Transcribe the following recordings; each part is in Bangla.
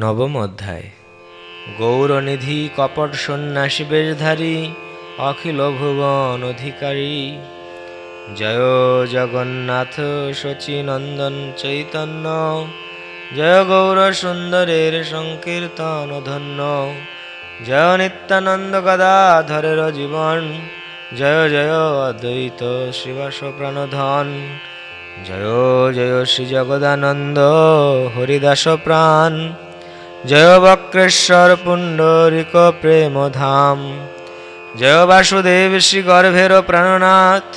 নবম অধ্যায়। গৌরনিধি কপট সন্ন্যাসী বেশধারী অখিল ভুবন অধিকারী। জয় জগন্নাথ শচীনন্দন চৈতন্য। জয় গৌর সুন্দরের সংকীর্তন ধন্য জয় নিত্যানন্দ গদাধরের জীবন। জয় জয় অদ্বৈত শ্রীবাস প্রাণধন। জয় জয় শ্রী জগদানন্দ হরিদাস প্রাণ। জয় বক্রেশ্বর পুণ্ডরিক প্রেম ধাম জয় বাসুদেব শ্রী গর্ভের প্রাণনাথ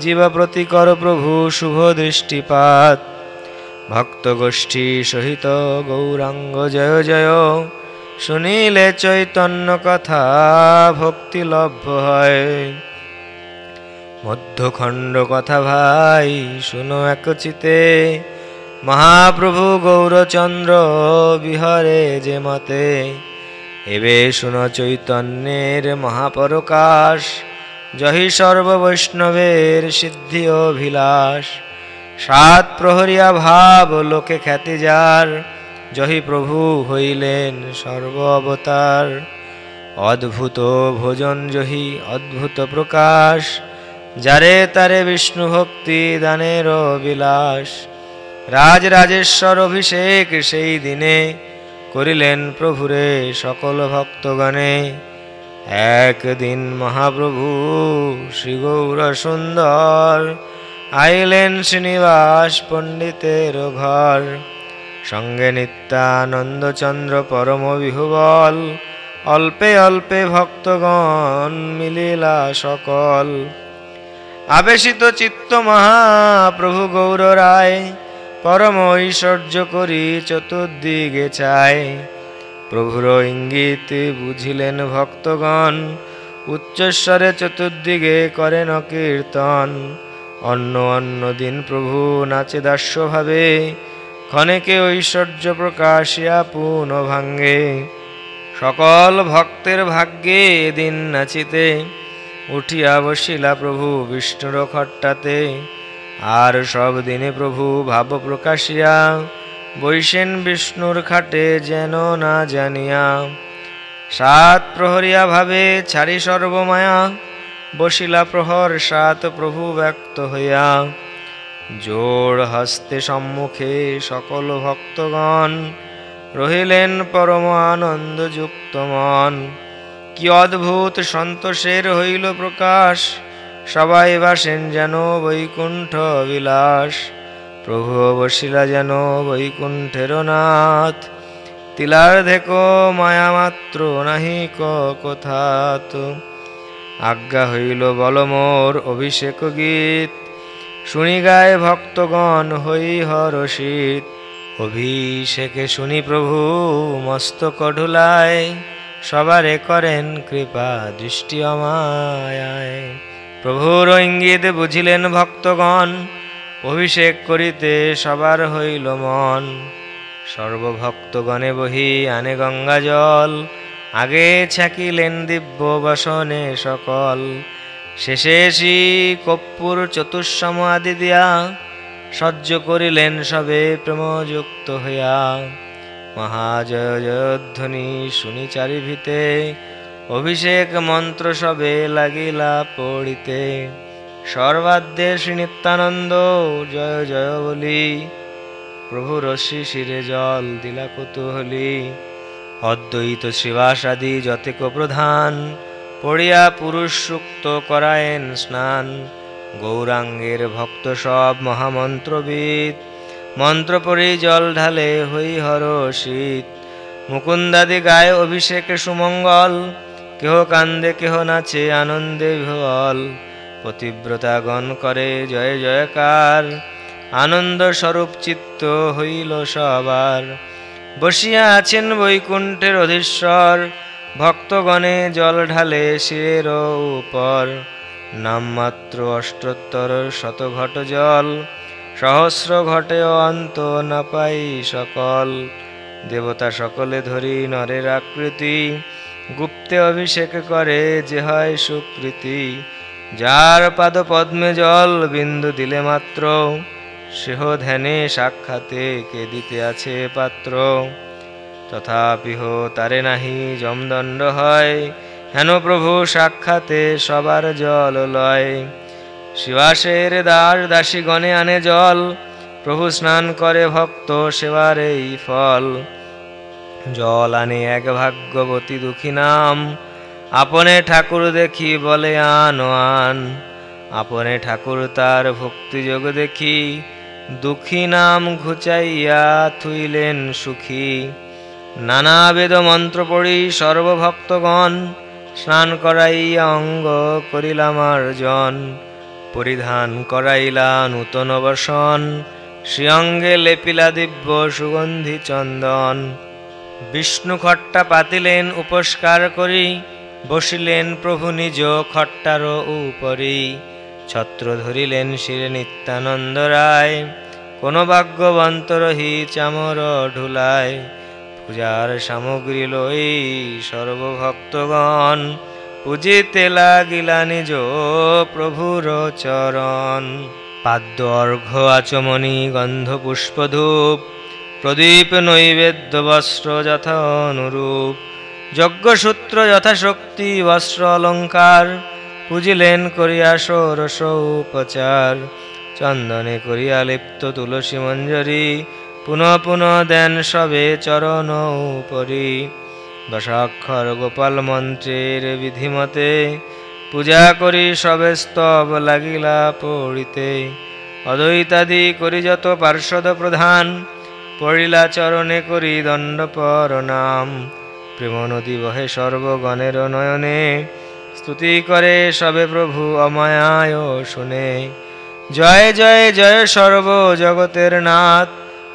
জীব প্রতিকর প্রভু শুভ দৃষ্টিপাত। ভক্ত গোষ্ঠী সহিত গৌরাঙ্গ জয় জয়, শুনিলে চৈতন্য কথা ভক্তি লভ্য হয়। মধ্যখণ্ড কথা ভাই, শুনো একচিতে মহাপ্রভু গৌরচন্দ্র বিহরে যে মতে, এবে শুনো চৈতন্যের মহাপরকাশ জহি সর্ববৈষ্ণবের সিদ্ধি অভিলাষ। সাত প্রহরিয়া ভাব লোকে খ্যাতি যার জহি প্রভু হইলেন সর্ব অবতার। অদ্ভুত ভোজন জহি অদ্ভুত প্রকাশ, যারে তারে বিষ্ণু ভক্তি দানের বিলাস রাজ রাজেশ্বর অভিষেক সেই দিনে করিলেন প্রভুরে সকল ভক্তগণে। একদিন মহাপ্রভু শ্রী গৌর সুন্দর আইলেন শ্রীনিবাস পণ্ডিতের ঘর। সঙ্গে নিত্যানন্দচন্দ্র পরম বিহুবল, অল্পে অল্পে ভক্তগণ মিলিলা সকল। আবেশিত চিত্ত মহাপ্রভু গৌর রায় পরম ঐশ্বর্য করি চতুর্দিকে চায় প্রভুর ইঙ্গিত বুঝিলেন ভক্তগণ, উচ্চস্বরে চতুর্দিকে করেন কীর্তন। অন্য অন্য দিন প্রভু নাচে দাস্যভাবে, ক্ষণেকে ঐশ্বর্য প্রকাশিয়া পুন ভাঙ্গে। সকল ভক্তের ভাগ্যে দিন নাচিতে, উঠিয়া বসিলা প্রভু বিষ্ণুর খট্টাতে। আর সব দিনে প্রভু ভাব প্রকাশিয়া, বৈশেন বিষ্ণুর খাটে যেন না জানিয়া। সাত প্রহরিয়া ভাবে ছাড়ি সর্বমায়া, বসিলা প্রহর সাত প্রভু ব্যক্ত হইয়া। জোড় হস্তে সম্মুখে সকল ভক্তগণ রহিলেন পরম আনন্দযুক্ত মন। কি অদ্ভুত সন্তোষের হইল প্রকাশ সবাই বাসেন যেন বৈকুণ্ঠ বিলাস। প্রভু বসিলা যেন বৈকুণ্ঠের নাথ। তিলার দেখো মায়া মাত্র নাহি ক কথাত। আজ্ঞা হইল বল মোর অভিষেক গীত। শুনি গায়ে ভক্তগণ হই হরষিত অভিষেকে শুনি প্রভু মস্তক ঢুলায় সবারে করেন কৃপা দৃষ্টি অমায় প্রভুর ইঙ্গিত বুঝিলেন ভক্তগণ, অভিষেক করিতে সবার হইল মন। সর্বভক্তগণে বহি আনে গঙ্গা জল, আগে ছাকিলেন দিব্য বাসনে সকল। শেষে শ্রী কপ্পুর চতুর্সম আদি দিয়া সহ্য করিলেন সবে প্রেমযুক্ত হইয়া। মহাজয় জয়ধ্বনি শুনি চারিভিতে অভিষেক মন্ত্র সবে লাগিলা পড়িতে। সর্বাদ্যে শ্রী নিত্যানন্দ, জয় জয় বলি। প্রভু রশ্মি শিরে জল দিলা কুতুহলি। অদ্বৈত শ্রীবাসাদি যতেক প্রধান। পড়িয়া পুরুষ সুক্ত করায়েন স্নান। গৌরাঙ্গের ভক্ত সব মহামন্ত্রবিদ। মন্ত্র পড়ি জল ঢালে হই হর শীত। মুকুন্দাদি গায়ে অভিষেকে সুমঙ্গল। কেহ কান্দে, কেহ নাচে, আনন্দে বিহল পতিব্রতাগণ করে, জয় জয়কার। আনন্দ স্বরূপ চিত্ত হইল সবার। বসিয়া আছেন বৈকুণ্ঠের অধীশ্বর। ভক্তগণে জল ঢালে শিরের উপর। নামমাত্র অষ্টোত্তর শতঘট জল। সহস্র ঘটে অন্ত না পাই সকল। দেবতা সকলে ধরি নরের আকৃতি। গুপ্তে অভিষেক করে, যে হয় সুকৃতি যার পাদ পদ্মে জল বিন্দু দিলে মাত্র, সেহ ধ্যানে সাক্ষাতে কে দিতে আছে পাত্র। তথাপিহ তারে নাহি জমদণ্ড হয়, হেন প্রভু সাক্ষাতে সবার জল লয়। শিবাসের দাস দাসী গণে আনে জল, প্রভু স্নান করে ভক্ত সেবার এই ফল। জল আনে এক ভাগ্যবতী দুঃখী নাম। আপনে ঠাকুর দেখি বলে আন আন। আপনে ঠাকুর তার ভক্তিযোগ দেখি। দুঃখী নাম ঘুচাইয়া থুইলেন সুখী। নানা বেদ মন্ত্র পড়ি সর্বভক্তগণ। স্নান করাইয়া অঙ্গ করিলাম জন পরিধান করাইলা নূতন বসন। শ্রীঅঙ্গে লেপিলা দিব্য সুগন্ধি চন্দন। বিষ্ণু খট্টা পাতিলেন উপস্কার করি, বসিলেন প্রভু নিজ খট্টার উপরি। ছত্র ধরিলেন শিরে নিত্যানন্দ রায়, কোন ভাগ্যবন্ত রহি চামর ঢুলায়। পূজার সামগ্রী লই সর্বভক্তগণ, পুজিতে লাগিলা নিজ প্রভুর চরণ। পাদ্য অর্ঘ্য, আচমনি গন্ধ পুষ্প ধূপ প্রদীপ নৈবেদ্য বস্ত্র যথা অনুরূপ যজ্ঞসূত্র যথাশক্তি, বস্ত্র অলঙ্কার, পুজিলেন করিয়া ষোড়শ উপচার চন্দনে করিয়া লিপ্ত তুলসী মঞ্জরি, পুনঃ পুনঃ দেন সবে চরণ উপরি। দশাক্ষর গোপাল মন্ত্রের বিধিমতে পূজা করি সবে স্তব লাগিলা পড়িতে। অদ্বৈতাদি করি যত পার্শ্বদ প্রধান পড়িলা চরণে করি দণ্ড নাম প্রেম নদী বহে সর্বগণের নয়নে, স্তুতি করে সবে প্রভু অমায়ায় শুনে। জয় জয় জয় সর্ব জগতের নাথ,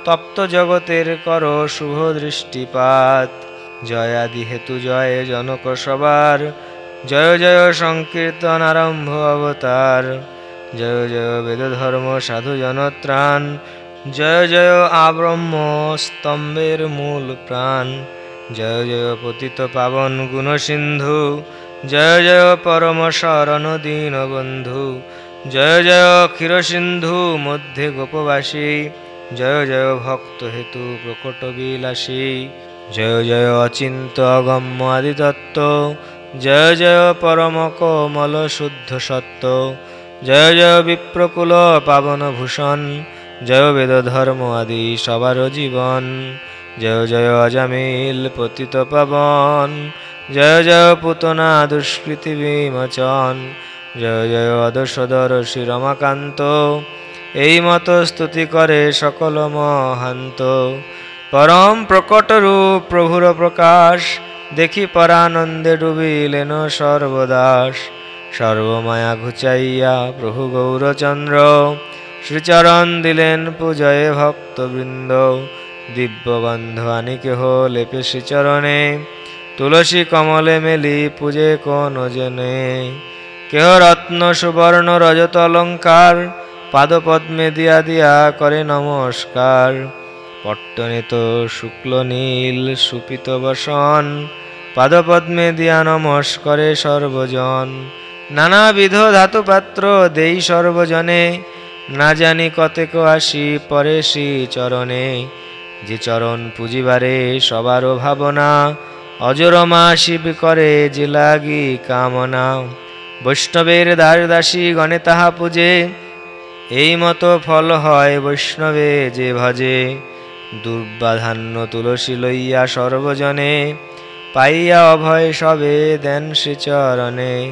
তপ্ত জগতের কর শুভ দৃষ্টিপাত। জয় আদি হেতু জয় জনক সবার, জয় জয় সংকীর্তন আরম্ভ অবতার। জয় জয় বেদ ধর্ম সাধু জনত্রাণ জয় জয় আব্রহ্ম স্তম্ভের মূল প্রাণ। জয় জয় পতিত পাবন গুণ সিন্ধু জয় জয় পরম শরণ দীন বন্ধু। জয় জয় ক্ষীর সিন্ধু মধ্যে গোপবাসী। জয় জয় ভক্ত হেতু প্রকট বিলাসী। জয় জয় অচিন্ত অগম্য আদি তত্ত্ব জয় জয় পরম কোমল শুদ্ধ সত্য। জয় জয় বিপ্রকুল পাবন ভূষণ। জয় বেদ ধর্ম আদি সবার জীবন। জয় জয় অজামিল পতিত পাবন। জয় জয় পুতনা দুষ্কৃতি বিমোচন। জয় জয় অদর্শদর শ্রী রমাকান্ত এই মতো স্তুতি করে সকল মহান্ত। পরম প্রকট রূপ প্রভুর প্রকাশ, দেখি পরানন্দে ডুবিলেন সর্বদাস। সর্বমায়া ঘুচাইয়া প্রভু গৌরচন্দ্র শ্রীচরণ দিলেন পূজয়ে ভক্তবৃন্দ। দিব্যগন্ধ আনি কেহ লেপে শ্রীচরণে। তুলসী কমলে মেলি পূজে কোন জেনে। কেহ রত্ন সুবর্ণ রজত অলঙ্কার, পাদপদ্মে দিয়া দিয়া করে নমস্কার। পট্টনিত শুক্ল নীল সুপিত বসন, পাদপদ্মে দিয়া নমস্করে সর্বজন। নানাবিধ ধাতুপাত্র দেই সর্বজনে। না জানি কতেক আসি, পরে শ্রী চরণে। যে চরণ পুজিবারে সবারও ভাবনা, অজরমা শিব করে যে লাগি কামনা। বৈষ্ণবের দাস দাসী গণে তাহা পূজে, এই মতো ফল হয় বৈষ্ণবে যে ভজে। দুর্বাধান্য তুলসী লইয়া সর্বজনে, পাইয়া অভয় সবে দেন শ্রীচরণে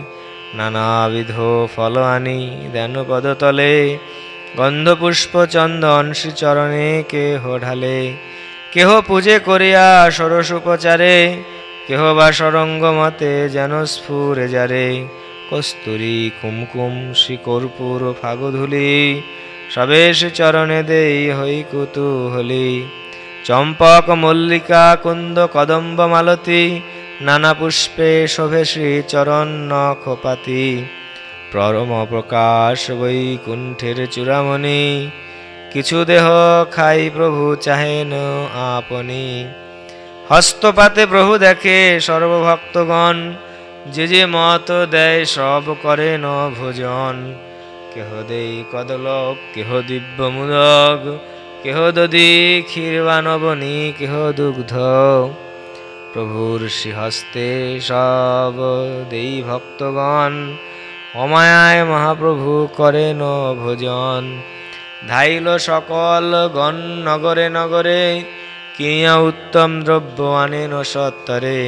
নানাবিধ ফল আনি দেন পদতলে গন্ধপুষ্প চন্দন শ্রীচরণে কেহ ঢালে, কেহ পূজে করিয়া সরস উপচারে, কেহ বা সরঙ্গ মতে যেন স্ফুরে যারে কস্তুরী কুমকুম শ্রী কর্পূর ফাগধুলি, সবে চরণে দেই হই কুতুহলি। চম্পক, মল্লিকা, কুন্দ, কদম্ব, মালতী, নানা পুষ্পে শোভে শ্রী চরণ নখপাতি পরম প্রকাশ বৈকুণ্ঠের চূড়ামণি। কিছু দেহ খাই প্রভু চাহেন আপনি। হস্তপাতে প্রভু দেখে সর্বভক্তগণ, যে যে মত দেয় সব করে ন ভোজন। কেহ দেই কদলক, কেহ দিব্য মুদক, কেহ দধি ক্ষীরবা নবনী, কেহ দুগ্ধ। প্রভুর শ্রীহস্তে সব দেই ভক্তগণ অমায়ায় মহাপ্রভু করেন ভোজন। ধাইল সকল গণ নগরে নগরে কিনিয়া উত্তম দ্রব্য আনেন সত্তরে।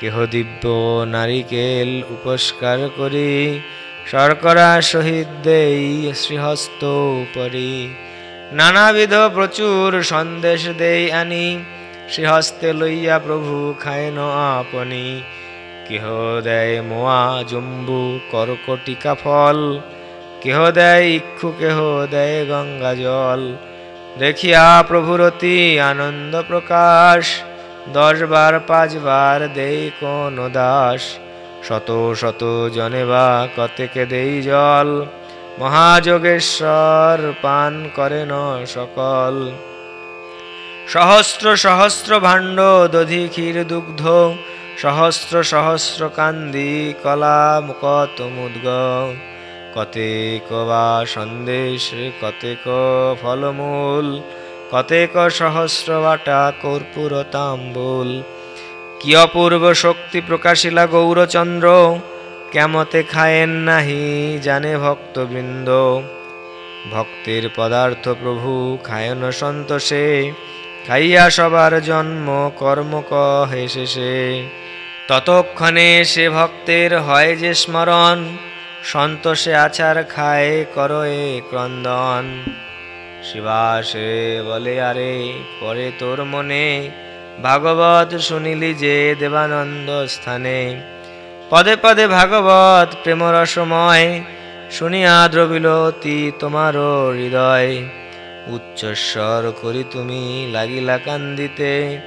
কেহ দিব্য নারিকেল উপস্কার করি, শর্করা সহিত দেই শ্রীহস্ত উপরি। নানাবিধ প্রচুর সন্দেশ দেই আনি, শ্রীহস্তে লইয়া প্রভু খায়ন আপনি। কেহ দেয় মোয়া জম্বু কর্কটিকা ফল। কেহ দেয় ইক্ষু কেহ দেয় গঙ্গা জল। দেখিয়া প্রভুরতি আনন্দ প্রকাশ। দশ বার পাঁচবার দেই কোন দাস। শত শত জনে বা কতেকে দেই জল। মহাযোগেশ্বর পান করেন সকল। সহস্র সহস্র ভাণ্ড, দধি ক্ষীর দুগ্ধ। সহস্র সহস্র কান্দি কলা মুকত মুদ্গ কতেক বা সন্দেশ, কতেক ফলমূল, কতেক সহস্র বাটা কর্পূর তাম্বুল কি অপূর্ব শক্তি প্রকাশিলা গৌরচন্দ্র, কেমতে খায়েন নাহি জানে ভক্তবৃন্দ। ভক্তের পদার্থ প্রভু খায়ন সন্তোষে, খাইয়া সবার জন্ম কর্ম কহে শেষে। ততক্ষণে সে ভক্তের হয় যে স্মরণ, সন্তোষে আচার খায় করয়ে ক্রন্দন। শিবাসে বলে, আরে, পরে তোর মনে ভাগবত শুনিলি যে দেবানন্দ স্থানে। পদে পদে ভাগবত প্রেমরসময় শুনিয়া দ্রবিল অতি হৃদয়। উচ্চস্বর করি তুমি লাগিলা কান্দিতে।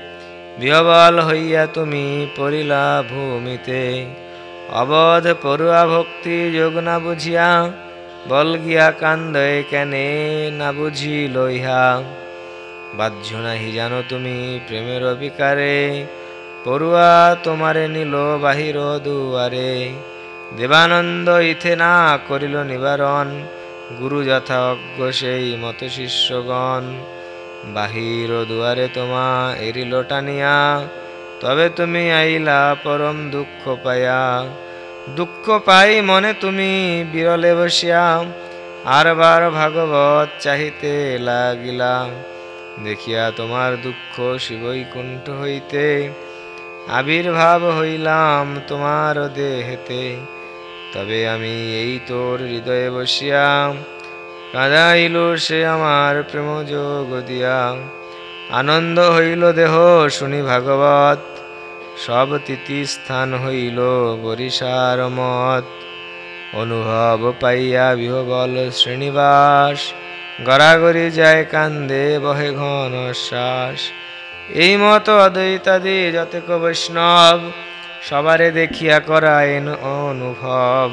বিহবল হইয়া তুমি পড়িলা ভূমিতে। অবধ পড়ুয়া ভক্তি যোগ না বুঝিয়া, বল গিয়া কান্দে কেনে না বুঝি লইহা। বাহ্য নাহি জানো তুমি প্রেমের বিকারে পড়ুয়া তোমারে নিল বাহির দুয়ারে। দেবানন্দ ইথে না করিল নিবারণ, গুরু যথা অজ্ঞ সেই মত শিষ্যগণ। বাহির দুয়ারে তোমা এরিল টানিয়া তবে তুমি আইলা পরম দুঃখ পায়া দুঃখ পাই মনে তুমি বিরলে বসিয়া আরবার ভাগবত চাহিতে লাগিলা। দেখিয়া তোমার দুঃখ শিবই কুণ্ঠ হইতে, আবির্ভাব হইলাম তোমার দেহেতে। তবে আমি এই তোর হৃদয়ে বসিয়া কাঁদাইল সে আমার প্রেম যোগ দিয়া। আনন্দ হইল দেহ, শুনি ভাগবত। সব তিথি স্থান হইল বরিশার মত। অনুভব পাইয়া বিহবল শ্রেণীবাস। গড়াগড়ি যায় কান্দে, বহে ঘন শ্বাস। এই মত অদ্বৈতাদি যতেক বৈষ্ণব সবারে দেখিয়া করায়েন অনুভব।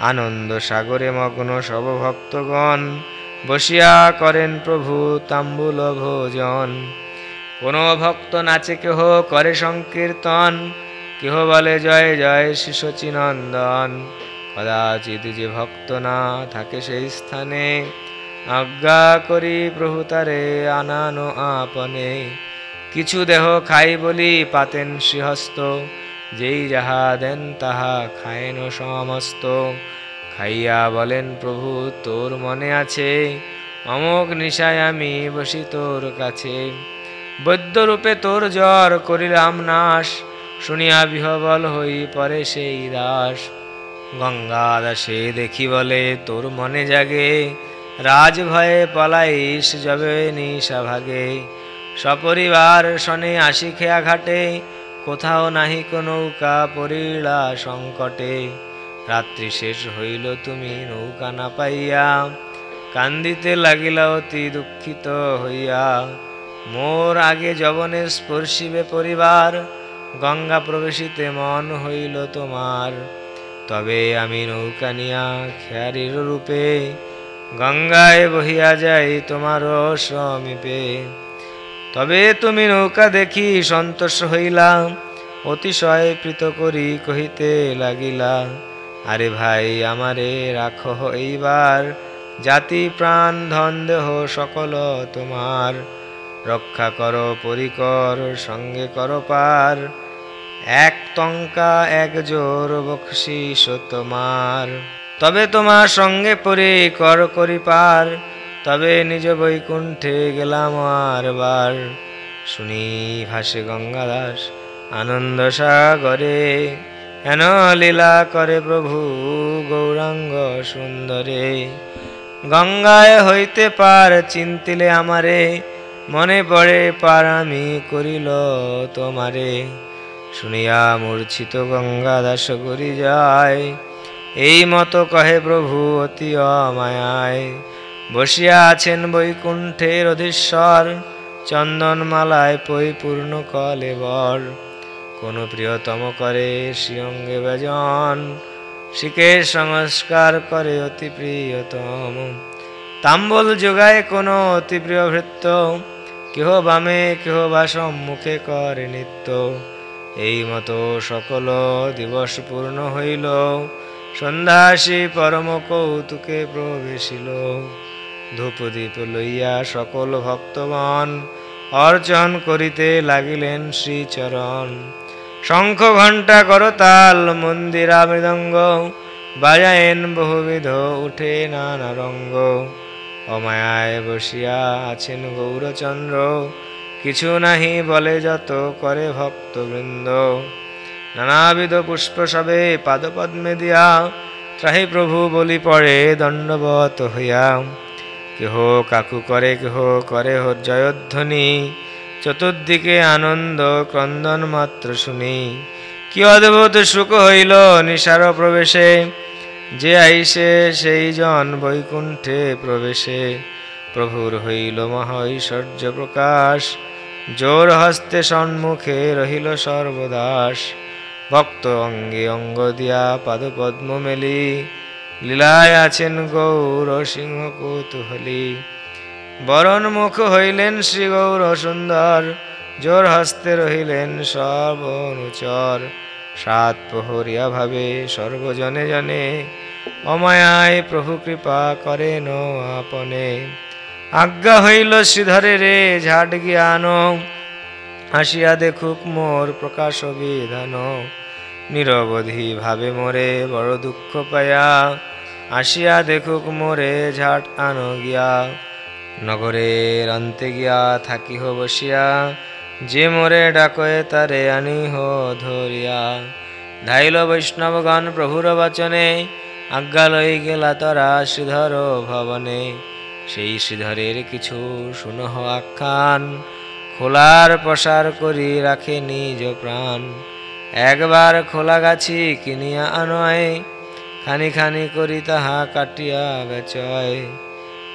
আনন্দ সাগরে মগ্ন সব ভক্তগণ বসিয়া করেন প্রভু তাম্বুল ভোজন। কোন ভক্ত নাচে কেহ করে সংকীর্তন, কেহ বলে জয় জয় শিশচিনন্দন। কদাচিৎ যে ভক্ত না থাকে সেই স্থানে, আজ্ঞা করি প্রভু তারে আনানো আপনে। কিছু দেহ খাই বলি পাতেন শ্রীহস্ত যেই যাহা দেন তাহা খায়েন সমস্ত। খাইয়া বলেন, প্রভু, তোর মনে আছে? অমোক নিশায় আমি বসি তোর কাছে। বৈদ্যরূপে তোর জ্বর করিলাম নাশ, শুনিয়া বিহবল হই পরে সেই দাস। গঙ্গা দাসে দেখি বলে, তোর মনে জাগে? রাজ ভয়ে পলাইস যবে নিশা ভাগে। সপরিবার শনে আসি খেয়া ঘাটে কোথাও নাহি কোনো নৌকা পড়িলা সংকটে। রাত্রি শেষ হইল, তুমি নৌকা না পাইয়া কান্দিতে লাগিলা অতি দুঃখিত হইয়া। মোর আগে যবনে স্পর্শিবে পরিবার, গঙ্গা প্রবেশিতে মন হইল তোমার। তবে আমি নৌকা নিয়া খেয়ারির রূপে গঙ্গায় বহিয়া যাই তোমার সমীপে তবে তুমি নৌকা দেখি সন্তোষ হইলা, অতিশয় প্রীত করি কহিতে লাগিলা, আরে ভাই, আমারে রাখো এইবার, জাতি, প্রাণ, ধন, দেহ, সকল তোমার। রক্ষা করো, পরিকর, সঙ্গে কর পার। এক টঙ্কা, এক জোর বকশিস তোমার তবে তোমার সঙ্গে পরে কর করি পার। তবে নিজ বৈকুণ্ঠে গেলাম আর বার শুনি ভাসে গঙ্গাদাস আনন্দ সাগরে। হেন লীলা করে প্রভু গৌরাঙ্গ সুন্দরে। গঙ্গায় হইতে পার চিন্তিলে আমারে, মনে পড়ে পার আমি করিল তোমারে। শুনিয়া মূর্ছিত গঙ্গা দাস করি যায়। এই মতো কহে প্রভু অতি অমায়ায়। বসিয়া আছেন বৈকুণ্ঠের অধীশ্বর, চন্দনমালায় পরিপূর্ণ কলে বর। কোন প্রিয়তম করে শ্রীঅঙ্গে বেজন শিকের সংস্কার করে অতি প্রিয়তম। তাম্বল যোগায় কোনো অতি প্রিয় ভৃত্য, কেহ বামে, কেহ বা সম্মুখে করে নিত্য। এই মতো সকল দিবস পূর্ণ হইল সন্ধ্যাসী পরম কৌতুকে প্রবেশিল। ধূপদীপ লইয়া সকল ভক্তগণ অর্চন করিতে লাগিলেন শ্রীচরণ। শঙ্খ ঘণ্টা করতাল মন্দিরা মৃদঙ্গ বাজায়েন বহুবিধ, উঠে নানা রঙ্গ। অমায়ায় বসিয়া আছেন গৌরচন্দ্র, কিছু নাহি বলে যত করে ভক্তবৃন্দ। নানাবিধ পুষ্প সবে পাদপদ্মে দিয়া ত্রাহি প্রভু বলি পড়ে দণ্ডবত হইয়া। কেহ কাকু করে, কেহ করে হো জয়ধ্বনি। চতুর্দিকে আনন্দ ক্রন্দন মাত্র শুনি। কি অদ্ভুত সুখ হইল নিশার প্রবেশে। যে আইসে সেই জন বৈকুণ্ঠে প্রবেশে। প্রভুর হইল মহাঐশ্বর্য প্রকাশ। জোর হস্তে সম্মুখে রহিল সর্বদাস। ভক্ত অঙ্গে অঙ্গ দিয়া পাদপদ্ম মেলি। লীলায় আছেন গৌর সিংহ কৌতূহলী। বরণ মুখ হইলেন শ্রী গৌর সুন্দর, জোর হস্তে রহিলেন সর্বনুচর সাত প্রহরিয়া ভাবে সর্বজনে জনে অমায়ায় প্রভু কৃপা করেন আপনে। আজ্ঞা হইল শ্রীধরে রে, ঝাট জ্ঞান হাসিয়া দেখুক মোর প্রকাশ বিধান। নিরবধি ভাবে মোরে বড় দুঃখ পায়া আসিয়া দেখুক মোরে ঝাট আনো গিয়া। নগরের অন্তে গিয়া থাকিহ বসিয়া, যে মোরে ডাকয়ে তারে আনিহ ধরিয়া। ধাইল বৈষ্ণবগণ প্রভুর বচনে, আজ্ঞা লই গেলা তরা শ্রীধর ভবনে। সেই শ্রীধরের কিছু শুনহ আখ্যান, খোলার প্রসার করি রাখে নিজ প্রাণ। একবার খোলা গাছি কিনিয়া আনয় খানি খানি করি তাহা কাটিয়া বেচয়।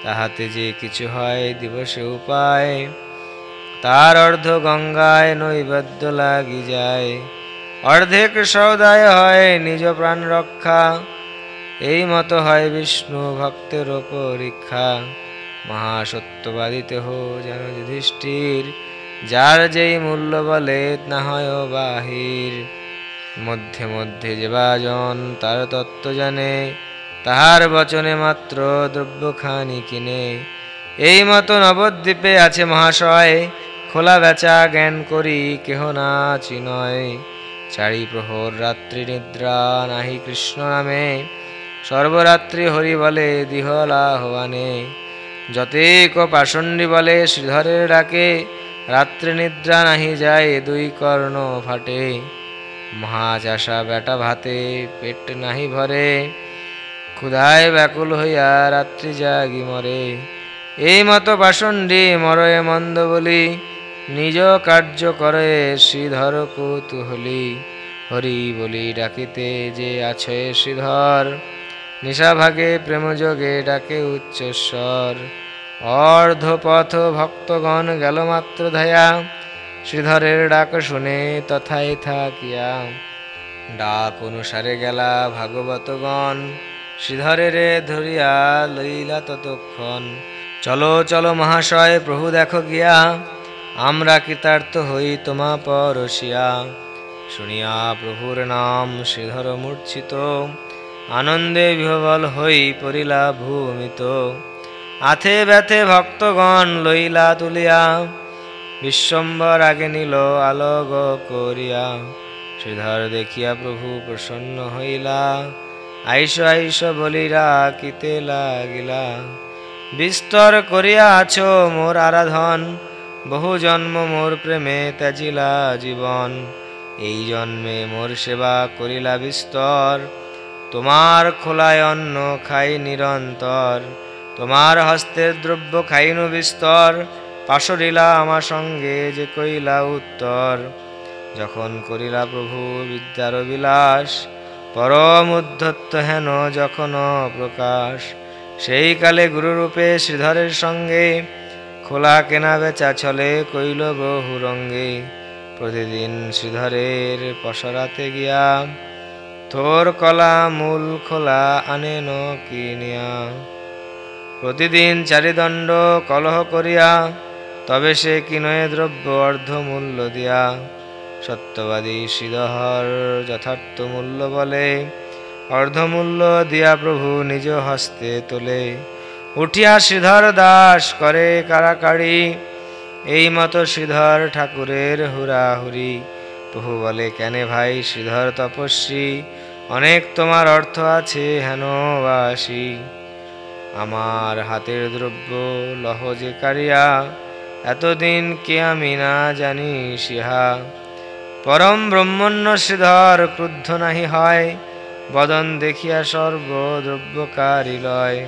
তাহাতে যে কিছু হয় দিবসে উপায়, তার অর্ধ গঙ্গায় নৈবেদ্য লাগি যায়। অর্ধেক সৌদায় হয় নিজ প্রাণ রক্ষা, এই মতো হয় বিষ্ণু ভক্তের পরীক্ষা মহাসত্যবাদিতে হো যেন যুধিষ্ঠির যার যেই মূল্য বলে না হয় বাহির। মধ্যে মধ্যে যে বাজন, তার তত্ত্ব জানে। তাহার বচনে মাত্র দ্রব্যখানি কিনে। এই মতো নবদ্বীপে আছে মহাশয়। খোলা বেচা জ্ঞান করি কেহ না চিনয়। চারি প্রহর রাত্রি নিদ্রা নাহি কৃষ্ণ নামে। সর্বরাত্রি হরি বলে দিহলা হওয়ানে যতেক পাষণ্ডী বলে, শ্রীধরের ডাকে। রাত্রি নিদ্রা নাহি যায়, দুই কর্ণ ফাটে। মহাচাষা বেটা ভাতে, পেট নাহি ভরে। ক্ষুধায় ব্যাকুল হইয়া রাত্রি জাগি মরে। এই মতো পাষণ্ডী মরয়ে মন্দ বলি। নিজ কার্য করে শ্রীধর কৌতূহলী। হরি বলি ডাকিতে যে আছে শ্রীধর। নিশাভাগে প্রেমযোগে ডাকে উচ্চস্বর। অর্ধপথ ভক্তগণ গেল মাত্র ধায়া। শ্রীধরের ডাক শুনে তথাই থাকিয়া। ডাক অনুসারে গেলা ভাগবতগণ। শ্রীধরের ধরিয়া লইলা ততক্ষণ। চলো চলো মহাশয়, প্রভু দেখো গিয়া। আমরা কৃতার্থ হই তোমা পরশিয়া শুনিয়া প্রভুর নাম শ্রীধর মূর্ছিত। আনন্দে বিহবল হই পড়িলা ভূমিত। আথে ব্যথে ভক্তগণ লইলা তুলিয়া বিশ্বম্বর আগে নিল আলোক করিয়া। শ্রীধর দেখিয়া প্রভু প্রসন্ন হইলা, আইস আইস বলিরা কিতে লাগিলা। বিস্তর করিয়া আছো মোর আরাধন, বহু জন্ম মোর প্রেমে ত্যাজিলা জীবন। এই জন্মে মোর সেবা করিলা বিস্তর, তোমার খোলায় অন্ন খাই নিরন্তর। তোমার হস্তের দ্রব্য খাইনু বিস্তর, পাশরিলা আমার সঙ্গে যে কইলা উত্তর। যখন করিলা প্রভু বিদ্যার বিলাস, পরম উদ্ধত্ত হেন যখন প্রকাশ। সেই কালে গুরুরূপে শ্রীধরের সঙ্গে খোলা কেনা বেচা চলে কইল বহু রঙ্গে। প্রতিদিন শ্রীধরের পসরাতে গিয়া থোর কলা মূল খোলা আনে ন কিনিয়া প্রতিদিন চারিদণ্ড কলহ করিয়া, তবে সে কিনয়ে দ্রব্য অর্ধ মূল্য দিয়া। সত্যবাদী শ্রীধর যথার্থ মূল্য বলে, অর্ধমূল্য দিয়া প্রভু নিজ হস্তে তোলে। উঠিয়া শ্রীধর দাস করে কারাকারি, এই মতো শ্রীধর ঠাকুরের হুরাহুরি প্রভু বলে, কেন ভাই শ্রীধর তপস্বী, অনেক তোমার অর্থ আছে হেন হেনবাসী। আমার হাতের দ্রব্য লহ যে কারিয়া, এতদিন কে আমি না জানি সিহা। পরম ব্রহ্মণ্য শ্রীধর ক্রুদ্ধ নাহি হয়, বদন দেখিয়া সর্বদ্রব্যকারী লয়।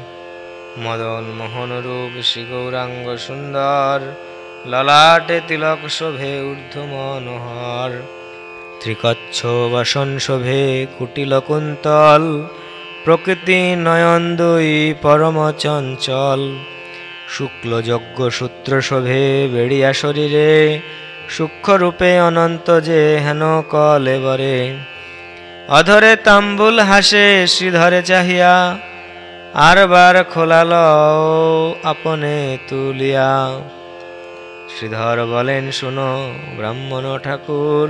মদন মোহন রূপ শ্রী গৌরাঙ্গ সুন্দর, ললাটে তিলক শোভে ঊর্ধ্ব মনোহর। ত্রিকচ্ছ বসন শোভে কুটিল কুন্তল প্রকৃতি নয়ন দুই পরম চঞ্চল। শুক্ল যজ্ঞ সূত্র শোভে বেড়িয়া শরীরে সূক্ষ্মরূপে অনন্ত যে হেন কলে বরে। অধরে তাম্বুল হাসে শ্রীধরে চাহিয়া আরবার খোলাল আপনে তুলিয়া। শ্রীধর বলেন, শুনো ব্রাহ্মণ ঠাকুর,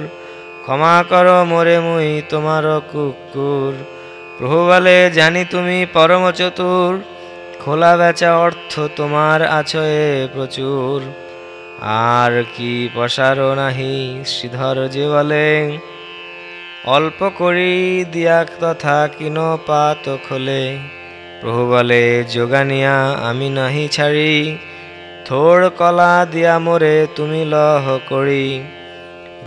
ক্ষমা কর মোরে মুই তোমার কুকুর। প্রভু বলে জানি তুমি পরম চতুর খোলা বেচা অর্থ তোমার আছয়ে প্রচুর। আর কি পসারো নাহি শ্রীধর যে বলে, অল্প করি দিয়া তথা কিন পাত খোলে। প্রভু বলে যোগানিয়া আমি নাহি ছাড়ি, থোড় কলা দিয়া মোরে তুমি লহ করি।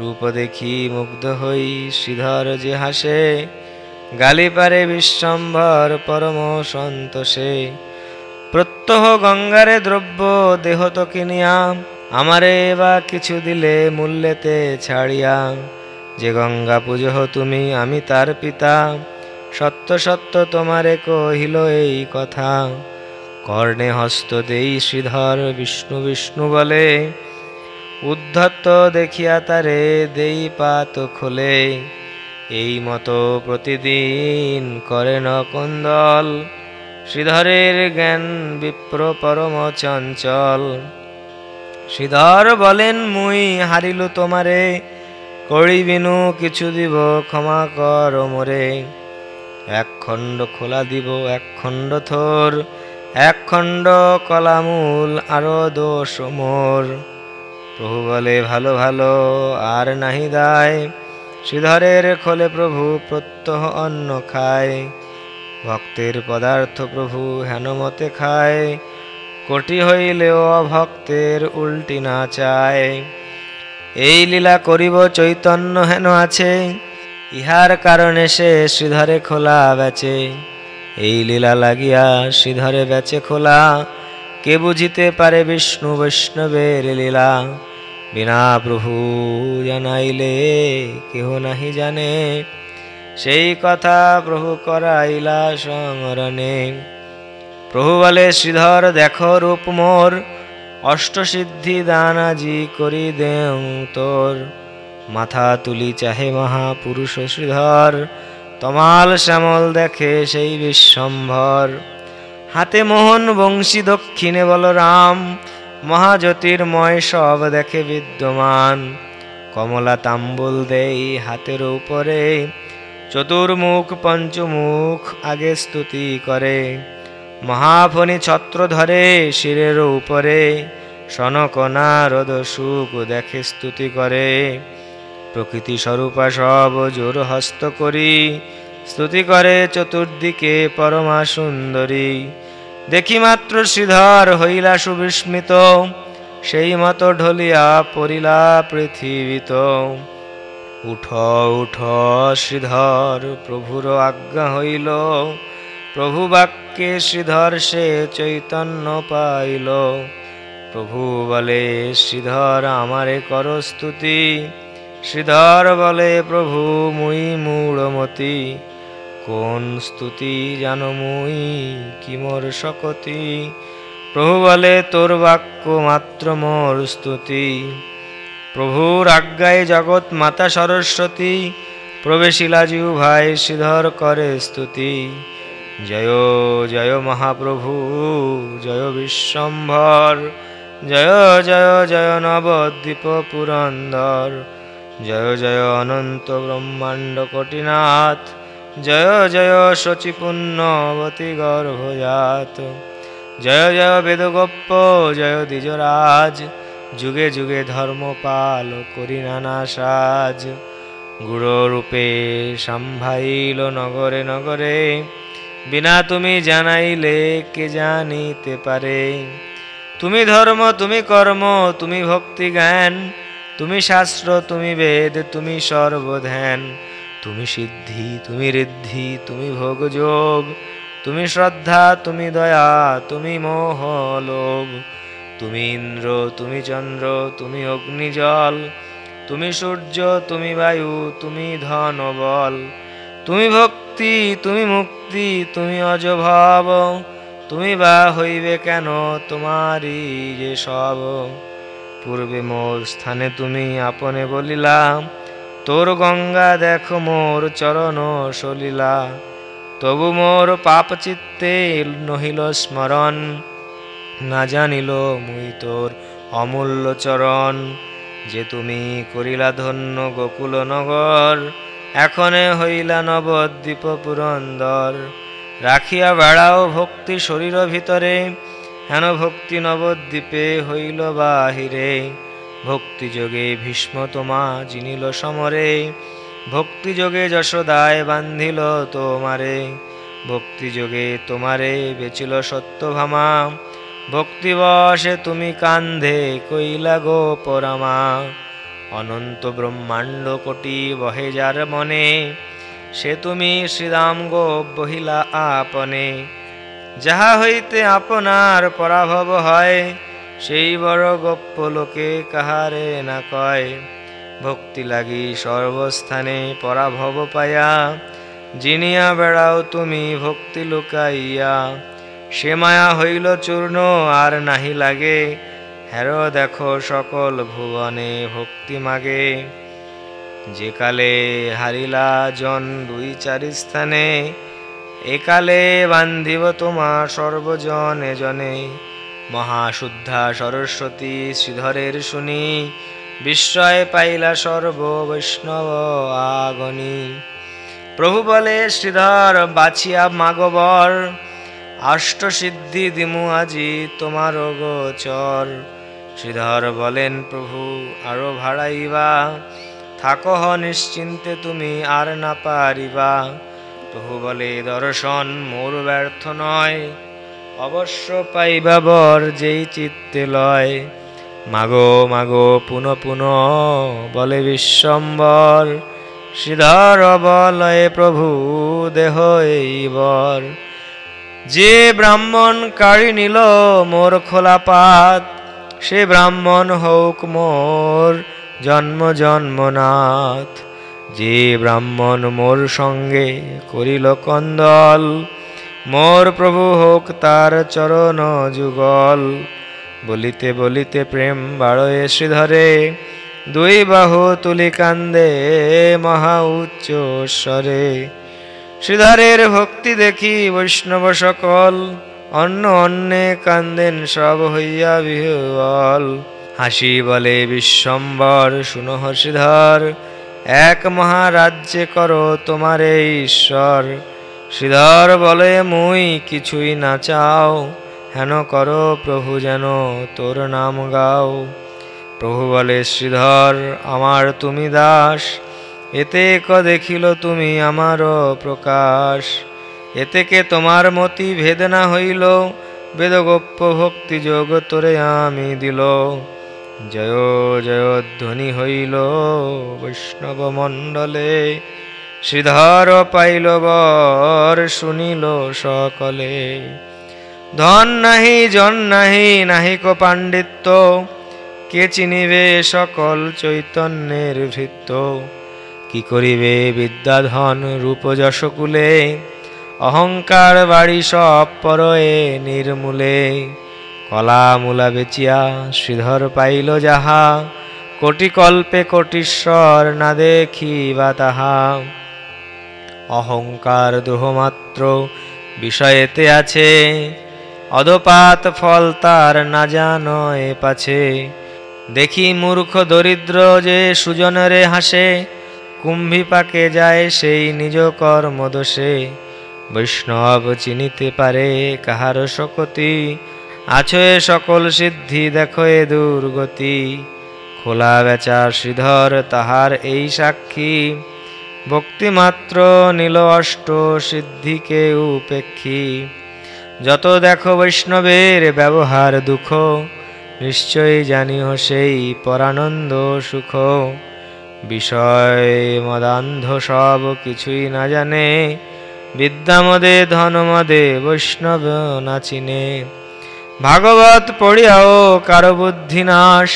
রূপ দেখি মুগ্ধ হই শ্রীধর যে হাসে গালি পারে বিশ্বম্ভর পরম সন্তোষে। প্রত্যহ গঙ্গারে দ্রব্য দেহ তো কিনিয়া আমারে বা কিছু দিলে মূল্যেতে ছাড়িয়া। যে গঙ্গা পুজো তুমি, আমি তার পিতা। সত্য সত্য তোমারে কহিল এই কথা। কর্ণে হস্ত দেই শ্রীধর বিষ্ণু বিষ্ণু বলে। উদ্ধত্ত দেখিয়া তারে দেই পাত খোলে। এই মতো প্রতিদিন করে নকন্দল শ্রীধরের জ্ঞান বিপ্র পরম চঞ্চল। শ্রীধর বলেন, মুই হারিল তোমারে করি বিনু কিছু দিব, ক্ষমা কর মোরে। এক খণ্ড খোলা দিব, এক খণ্ড থোর, এক খণ্ড কলামূল, আরও দোষ মোর। প্রভু বলে, ভালো ভালো, আর নাহি দায়। শ্রীধরের খোলে প্রভু প্রত্যহ অন্ন খায়, ভক্তের পদার্থ প্রভু হেনমতে খায়, কোটি হইলেও অভক্তের উল্টি না চায়। এই লীলা করিব চৈতন্য হেন আছে, ইহার কারণে সে শ্রীধরে খোলা বেচে। এই লীলা লাগিয়া শ্রীধরে বেচে খোলা, কে বুঝিতে পারে বিষ্ণু বৈষ্ণবের লীলা? বিনা প্রভু জানাইলে কেহ নাহি জানে। সেই কথা প্রভু করাইলা সংরণে। প্রভু বলে, শ্রীধর, দেখো রূপ মোর। অষ্টসিদ্ধি দানাজি করি দেউ তোর। মাথা তুলি চাহে মহাপুরুষ শ্রীধর। তমাল শ্যামল দেখে সেই বিশ্বম্ভর। হাতে মোহন বংশী দক্ষিণে বলরাম। মহাজ্যোতির্ময় সব দেখে বিদ্যমান। কমলা তাম্বুল দেই হাতের উপরে, চতুর্মুখ পঞ্চমুখ আগে স্তুতি করে। মহাফণি ছত্র ধরে শিরের উপরে সনকনারদ সুখ দেখে স্তুতি করে। প্রকৃতি স্বরূপা সব জোর হস্ত করি, স্তুতি করে চতুর্দিকে পরমা সুন্দরী। দেখি মাত্র শ্রীধর হইলা সুবিস্মিত, সেই মতো ঢলিয়া পড়িলা পৃথিবীত। উঠ উঠ, শ্রীধর, প্রভুর আজ্ঞা হইল। প্রভু বাক্যে শ্রীধর সে চৈতন্য পাইল। প্রভু বলে, শ্রীধর, আমারে কর স্তুতি। শ্রীধর বলে, প্রভু, মুই মূঢ়মতি। কোন স্তুতি জানো মুই? কি মোর শকতি? প্রভু বলে, তোর বাক্য মাত্র মোর স্তুতি। প্রভুর আজ্ঞায় জগৎ মাতা সরস্বতী, প্রবেশিলা জিউ ভাই শ্রীধর করে স্তুতি। জয় জয় মহাপ্রভু, জয় বিশ্বম্ভর, জয় জয় জয় নবদ্বীপ পুরন্দর, জয় জয় অনন্ত ব্রহ্মাণ্ড কোটিনাথ জয় জয় শচী পুণ্যবতী গর্ভজাত। জয় জয় বেদগোপ্য জয় দ্বিজরাজ। যুগে যুগে ধর্মপাল করি নানা সাজ। গুরুরূপে সম্ভাইল নগরে নগরে। বিনা তুমি জানাইলে কে জানিতে পারে। তুমি ধর্ম, তুমি কর্ম, তুমি ভক্তি জ্ঞান। তুমি শাস্ত্র, তুমি বেদ, তুমি সর্বধ্যান। তুমি সিদ্ধি, তুমি ঋদ্ধি, তুমি ভোগযোগ, তুমি শ্রদ্ধা, তুমি দয়া, তুমি মোহ লোভ তুমি ইন্দ্র, তুমি চন্দ্র, তুমি অগ্নিজল, তুমি সূর্য, তুমি বায়ু, তুমি ধন বল। তুমি ভক্তি, তুমি মুক্তি, তুমি অজভাব। তুমি বা হইবে কেন তোমারই যে সব? পূর্বে মোর স্থানে তুমি আপনে বলিলাম তোর গঙ্গা দেখো মোর চরণ সলিলা। তবু মোর পাপ চিত্তে নহিল স্মরণ। না জানিল মুই তোর অমূল্য চরণ। যে তুমি করিলা ধন্য গোকুল নগর, এখনে হইলা নবদ্বীপ পুরন্দর। রাখিয়া বেড়াও ভক্তি শরীর ভিতরে, হেন ভক্তি নবদ্বীপে হইল বাহিরে। ভক্তি যোগে ভীষ্ম তোমা জিনিল সমরে, ভক্তিযোগে যশোদায় বান্ধিল তোমারে, ভক্তিযোগে তোমারে বেচিল সত্যভামা, ভক্তিবশে তুমি কান্ধে কইলা গো পরমা। অনন্ত ব্রহ্মাণ্ড কোটি বহে যার মনে, সে তুমি শ্রীরাম গো বহিলা আপনে। যাহা হইতে আপনার পরাভব হয় সেই বড় গপ্প লোকে কাহারে না কয়, ভক্তি লাগি সর্বস্থানে পরাভব পায়া। জিনিয়া বেড়াও তুমি ভক্তি লুকাইয়া, সে মায়া হইল চূর্ণ আর নাহি লাগে। হেরো দেখো সকল ভুবনে ভক্তি মাগে। যে কালে হারিলা জন দুই চারি স্থানে একালে বান্ধিব তোমা সর্বজনে জনে। মহাশুদ্ধা সরস্বতী শ্রীধরের শুনি, বিস্ময় পাইলা সর্ব বৈষ্ণব আগনি প্রভু বলে, শ্রীধর, বাছিয়া মাগবর অষ্টসিদ্ধি দিমু আজি তোমার গোচর শ্রীধর বলেন, প্রভু, আরও ভাড়াইবা থাকহ নিশ্চিন্তে তুমি আর না পারিবা। প্রভু বলে, দর্শন মোর ব্যর্থ নয় অবশ্য পাইবা বর যেই চিত্তে লয়। মাগো মাগো, পুন পুন, বলে বিশ্বম্বর, শ্রীধর বলয়ে প্রভু দেহ এই বর। যে ব্রাহ্মণ কাড়ি নিল মোর খোলা পাত, সে ব্রাহ্মণ হোক মোর জন্ম জন্মনাথ। যে ব্রাহ্মণ মোর সঙ্গে করিল কন্দল মোর প্রভু হোক তার চরণ যুগল। বলিতে বলিতে প্রেম বাড়য়ে শ্রীধরে, দুই বাহু তুলি কান্দে মহা উচ্চ স্বরে। শ্রীধরের ভক্তি দেখি বৈষ্ণব সকল, অন্য অন্যে কান্দেন সব হইয়া বিহল হাসি বলে বিশ্বম্বর শুনহ শ্রীধর এক মহারাজ্যে করো তোমারে ঈশ্বর। শ্রীধর বলে, মুই কিছুই না চাও। হেন করো প্রভু যেন তোর নাম গাও। প্রভু বলে, শ্রীধর, আমার তুমি দাস। এতে ক দেখিল তুমি আমারও প্রকাশ। এতে কে তোমার মতি ভেদনা হইল। বেদগোপ্য ভক্তি যোগ তোরে আমি দিল। জয় জয়, ধ্বনি হইল বৈষ্ণব মণ্ডলে শ্রীধর পাইল বর শুনিল সকলে। ধন নাহি, জন নাহি নাহিক পাণ্ডিত্য। কে চিনিবে সকল চৈতন্যের ভৃত্য? কি করিবে বিদ্যাধন রূপ যশকুলে? অহংকার বাড়ি সব পরয়ে নির্মূলে। কলা মূলা বেচিয়া শ্রীধর পাইল যাহা। কোটি কল্পে কোটিশ্বর না দেখিবা তাহা। অহংকার দুহমাত্র বিষয়েতে আছে। অদপাত ফল তার না জানয় পাছে। দেখি মূর্খ দরিদ্র যে সুজনরে হাসে, কুম্ভী পাকে যায় সেই নিজ কর্ম দোষে। বৈষ্ণব চিনিতে পারে কাহার শকতি, আছো এ সকল সিদ্ধি দেখো এ দুর্গতি। খোলা বেচা শ্রীধর তাহার এই সাক্ষী ভক্তিমাত্র নীল অষ্ট সিদ্ধিকে উপেক্ষী। যত দেখো বৈষ্ণবের ব্যবহার দুঃখ, নিশ্চয়ই জানিও সেই পরানন্দ সুখ। বিষয় মদান্ধ সব কিছুই না জানে বিদ্যামদে ধনমদে বৈষ্ণব না চিনে। ভাগবত পড়িয়াও কারও বুদ্ধি নাশ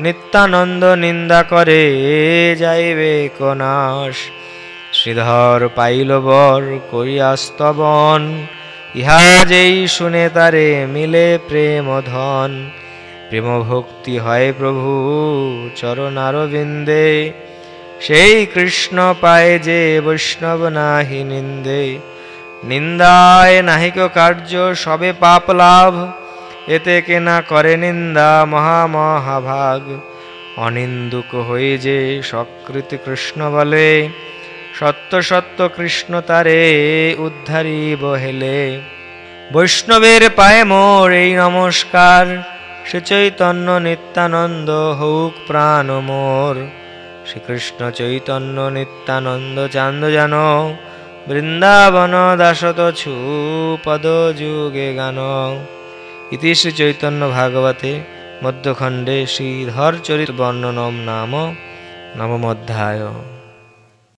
নিত্যানন্দ নিন্দা করে যাইবে কনাশ। শ্রীধর পাইল বর করিয়া স্তবন ইহা যেই শুনে তারে মিলে প্রেম ধন। প্রেম ভক্তি হয় প্রভু চরণারবিন্দে, সেই কৃষ্ণ পায় যে বৈষ্ণব নাহি নিন্দে। নিন্দায় নাহিক কার্য সবে পাপ লাভ এতে কেনা করে নিন্দা মহা মহাভাগ অনিন্দুক হয়ে যে সকৃতি কৃষ্ণ বলে, সত্য সত্য কৃষ্ণ তারে উদ্ধারি বহেলে বৈষ্ণবের পায়ে মোর এই নমস্কার সে চৈতন্য নিত্যানন্দ হৌক প্রাণ মোর। শ্রীকৃষ্ণ চৈতন্য নিত্যানন্দ চান্দ জান, বৃন্দাবন দাসত ছু পদ যুগে গান। ইতি শ্রী চৈতন্য ভাগবতে মধ্যখণ্ডে শ্রীধর চরিত বর্ণনম নাম নবমোধ্যায়